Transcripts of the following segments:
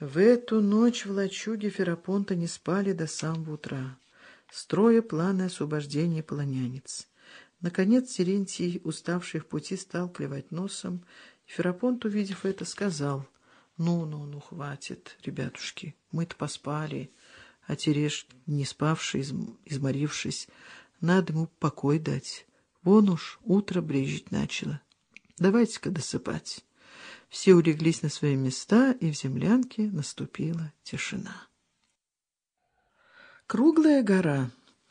В эту ночь в лачуге Ферапонта не спали до самого утра, строя планы освобождения полонянец. Наконец Терентий, уставший в пути, стал плевать носом, и Ферапонт, увидев это, сказал, «Ну, ну, ну, хватит, ребятушки, мы-то поспали, а Тереш, не спавший, изморившись, надо ему покой дать. Вон уж утро брежить начало. Давайте-ка досыпать». Все улеглись на свои места, и в землянке наступила тишина. Круглая гора.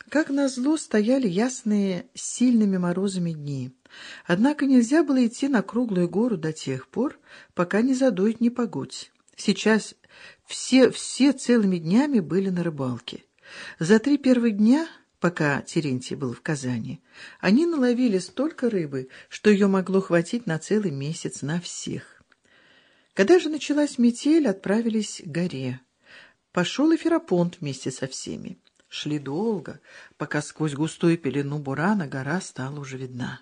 Как назло, стояли ясные сильными морозами дни. Однако нельзя было идти на круглую гору до тех пор, пока не задует непогодь. Сейчас все, все целыми днями были на рыбалке. За три первых дня, пока Терентий был в Казани, они наловили столько рыбы, что ее могло хватить на целый месяц на всех. Когда же началась метель, отправились к горе. Пошел и Ферапонт вместе со всеми. Шли долго, пока сквозь густую пелену бурана гора стала уже видна.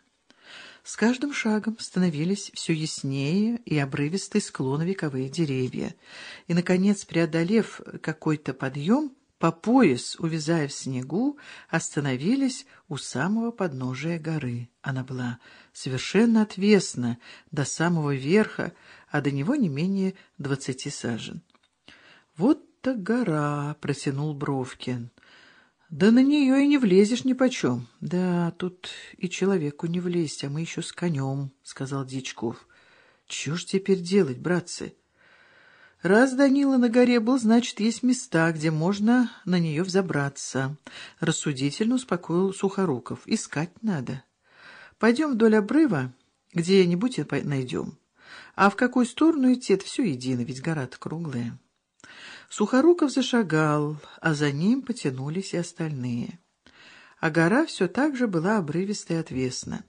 С каждым шагом становились все яснее и обрывистые склоны вековые деревья. И, наконец, преодолев какой-то подъем, по пояс, увязая в снегу, остановились у самого подножия горы. Она была совершенно отвесна до самого верха, а до него не менее двадцати сажен. «Вот так гора!» — протянул Бровкин. «Да на нее и не влезешь ни почем. Да, тут и человеку не влезть, а мы еще с конем», — сказал Дичков. «Чего ж теперь делать, братцы?» «Раз Данила на горе был, значит, есть места, где можно на нее взобраться», — рассудительно успокоил Сухоруков. «Искать надо. Пойдем вдоль обрыва, где-нибудь найдем». А в какую сторону идти, это все едино, ведь гора-то круглая. Сухоруков зашагал, а за ним потянулись и остальные. А гора все так же была обрывистой и отвесна.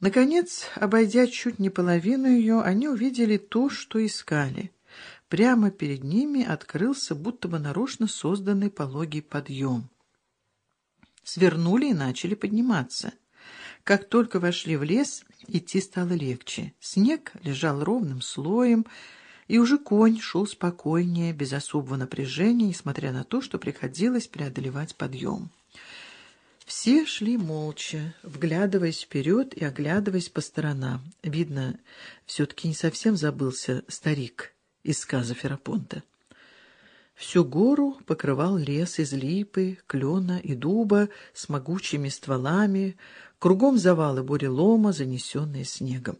Наконец, обойдя чуть не половину ее, они увидели то, что искали. Прямо перед ними открылся будто бы нарочно созданный пологий подъем. Свернули и начали подниматься — как только вошли в лес, идти стало легче. Снег лежал ровным слоем, и уже конь шел спокойнее, без особого напряжения, несмотря на то, что приходилось преодолевать подъем. Все шли молча, вглядываясь вперед и оглядываясь по сторонам. Видно, все-таки не совсем забылся старик из сказа Ферапонта. Всю гору покрывал лес из липы, клена и дуба с могучими стволами, Кругом завалы бурелома, занесенные снегом.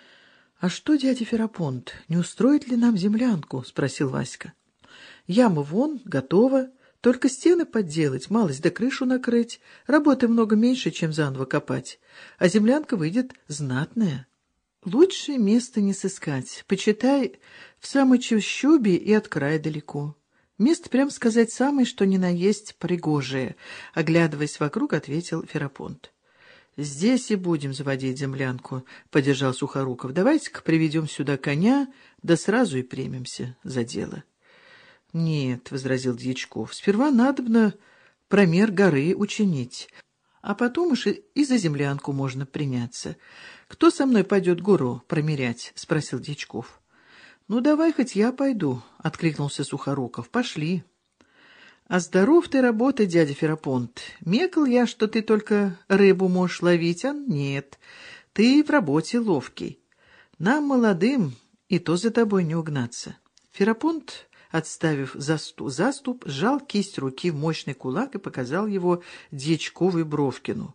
— А что, дядя Ферапонт, не устроит ли нам землянку? — спросил Васька. — Яма вон, готова. Только стены подделать, малость да крышу накрыть. Работы много меньше, чем заново копать. А землянка выйдет знатная. Лучшее место не сыскать. Почитай, в самой чащобе и от края далеко. Место, прям сказать, самое, что ни на есть, пригожее. Оглядываясь вокруг, ответил Ферапонт. Здесь и будем заводить землянку, — поддержал Сухоруков. Давайте-ка приведем сюда коня, да сразу и примемся за дело. — Нет, — возразил Дьячков, — сперва надобно промер горы учинить, а потом уж и за землянку можно приняться. Кто со мной пойдет гору промерять? — спросил Дьячков. — Ну, давай хоть я пойду, — откликнулся Сухоруков. — Пошли. А здоров ты работай, дядя Ферапонт. Мекал я, что ты только рыбу можешь ловить, а нет. Ты в работе ловкий. Нам, молодым, и то за тобой не угнаться. Ферапонт, отставив заступ, сжал кисть руки в мощный кулак и показал его Дьячкову и Бровкину.